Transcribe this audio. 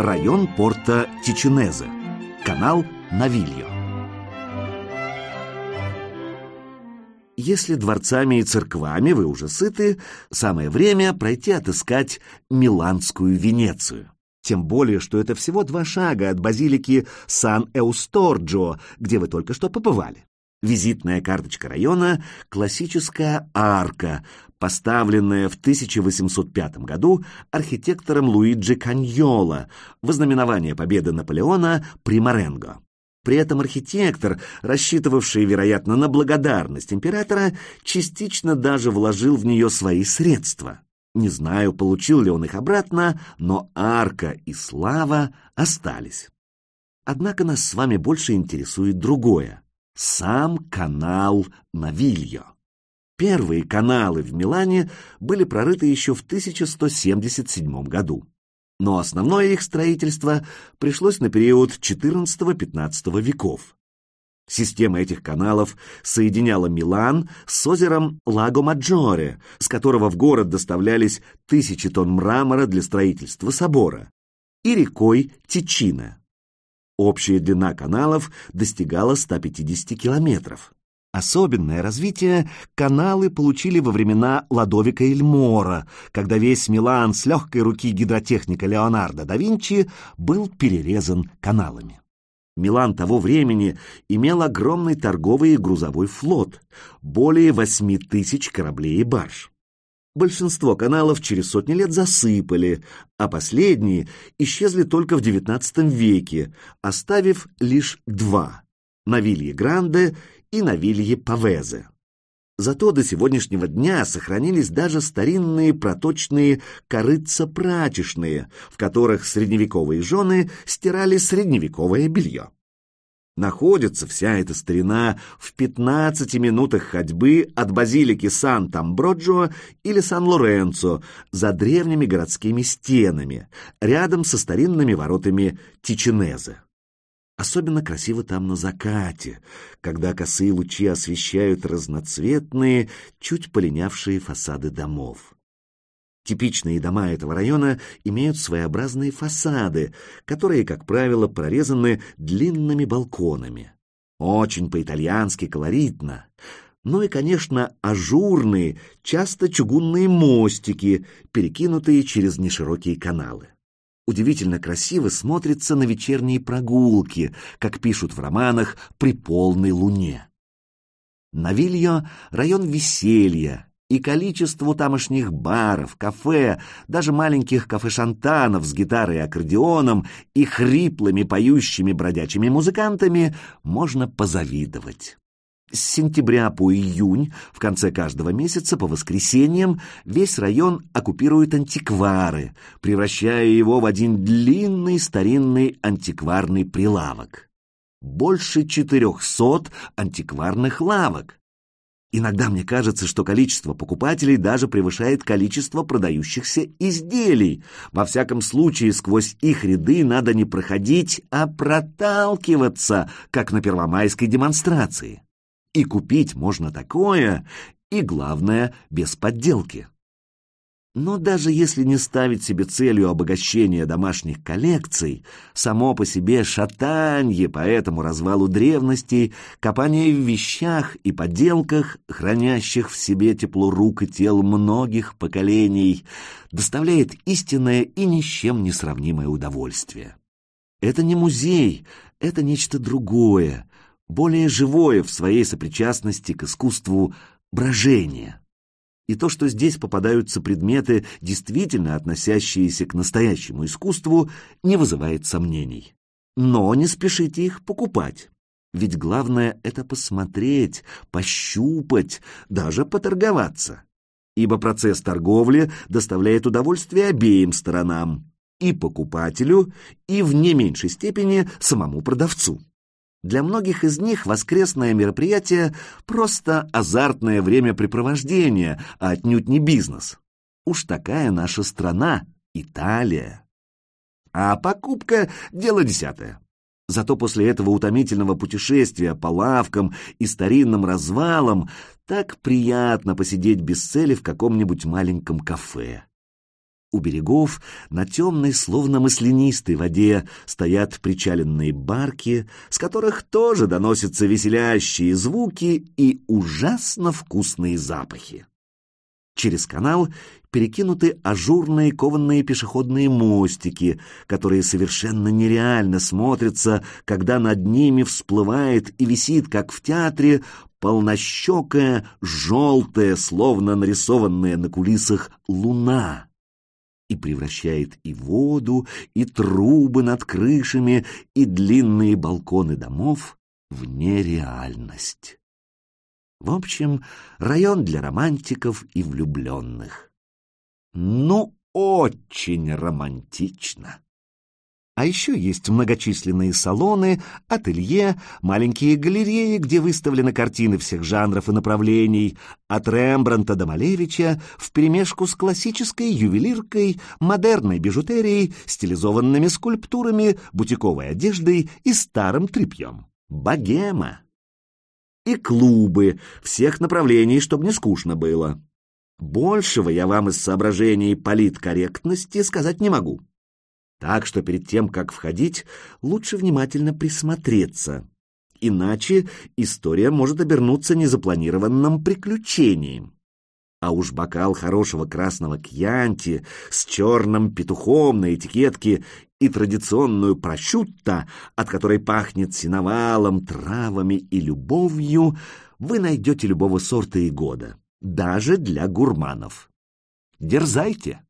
район порта Тичинезе, канал Навильо. Если дворцами и церквами вы уже сыты, самое время пройти отыскать Миланскую Венецию. Тем более, что это всего два шага от базилики Сан-Эусторджо, где вы только что побывали. Визитная карточка района — классическая арка, поставленная в 1805 году архитектором Луиджи Каньола в ознаменование победы Наполеона при Маренго. При этом архитектор, рассчитывавший, вероятно, на благодарность императора, частично даже вложил в нее свои средства. Не знаю, получил ли он их обратно, но арка и слава остались. Однако нас с вами больше интересует другое сам канал Навильо. Первые каналы в Милане были прорыты еще в 1177 году, но основное их строительство пришлось на период XIV-XV веков. Система этих каналов соединяла Милан с озером Лаго-Маджоре, с которого в город доставлялись тысячи тонн мрамора для строительства собора, и рекой Тичино. Общая длина каналов достигала 150 километров. Особенное развитие каналы получили во времена Ладовика Эльмора, когда весь Милан с легкой руки гидротехника Леонардо да Винчи был перерезан каналами. Милан того времени имел огромный торговый и грузовой флот, более 8 тысяч кораблей и барж. Большинство каналов через сотни лет засыпали, а последние исчезли только в XIX веке, оставив лишь два — Навилье Гранде и Навилье Павезе. Зато до сегодняшнего дня сохранились даже старинные проточные корыца-прачечные, в которых средневековые жены стирали средневековое белье. Находится вся эта старина в 15 минутах ходьбы от базилики Сан-Тамброджо или Сан-Лоренцо за древними городскими стенами, рядом со старинными воротами Тичинезе. Особенно красиво там на закате, когда косые лучи освещают разноцветные, чуть полинявшие фасады домов. Типичные дома этого района имеют своеобразные фасады, которые, как правило, прорезаны длинными балконами. Очень по-итальянски колоритно. Ну и, конечно, ажурные, часто чугунные мостики, перекинутые через неширокие каналы. Удивительно красиво смотрится на вечерние прогулки, как пишут в романах «При полной луне». Навильо — район веселья, и количеству тамошних баров, кафе, даже маленьких кафе-шантанов с гитарой и аккордеоном и хриплыми поющими бродячими музыкантами можно позавидовать. С сентября по июнь, в конце каждого месяца, по воскресеньям, весь район оккупируют антиквары, превращая его в один длинный старинный антикварный прилавок. Больше четырехсот антикварных лавок. Иногда мне кажется, что количество покупателей даже превышает количество продающихся изделий. Во всяком случае, сквозь их ряды надо не проходить, а проталкиваться, как на первомайской демонстрации. И купить можно такое, и, главное, без подделки. Но даже если не ставить себе целью обогащения домашних коллекций, само по себе шатанье по этому развалу древностей, копание в вещах и подделках, хранящих в себе тепло рук и тел многих поколений, доставляет истинное и ни с чем не сравнимое удовольствие. Это не музей, это нечто другое, более живое в своей сопричастности к искусству брожения и то, что здесь попадаются предметы, действительно относящиеся к настоящему искусству, не вызывает сомнений. Но не спешите их покупать. Ведь главное — это посмотреть, пощупать, даже поторговаться. Ибо процесс торговли доставляет удовольствие обеим сторонам — и покупателю, и в не меньшей степени самому продавцу. Для многих из них воскресное мероприятие — просто азартное времяпрепровождение, а отнюдь не бизнес. Уж такая наша страна — Италия. А покупка — дело десятое. Зато после этого утомительного путешествия по лавкам и старинным развалам так приятно посидеть без цели в каком-нибудь маленьком кафе. У берегов на темной, словно маслянистой воде стоят причаленные барки, с которых тоже доносятся веселящие звуки и ужасно вкусные запахи. Через канал перекинуты ажурные кованные пешеходные мостики, которые совершенно нереально смотрятся, когда над ними всплывает и висит, как в театре, полнощекая, желтая, словно нарисованная на кулисах луна и превращает и воду, и трубы над крышами, и длинные балконы домов в нереальность. В общем, район для романтиков и влюбленных. Ну, очень романтично. А еще есть многочисленные салоны, ателье, маленькие галереи, где выставлены картины всех жанров и направлений, от Рембранта до Малевича, вперемешку с классической ювелиркой, модерной бижутерией, стилизованными скульптурами, бутиковой одеждой и старым тряпьем. Богема. И клубы всех направлений, чтобы не скучно было. Большего я вам из соображений политкорректности сказать не могу. Так что перед тем, как входить, лучше внимательно присмотреться. Иначе история может обернуться незапланированным приключением. А уж бокал хорошего красного кьянти с черным петухом на этикетке и традиционную прощутто, от которой пахнет синовалом, травами и любовью, вы найдете любого сорта и года, даже для гурманов. Дерзайте!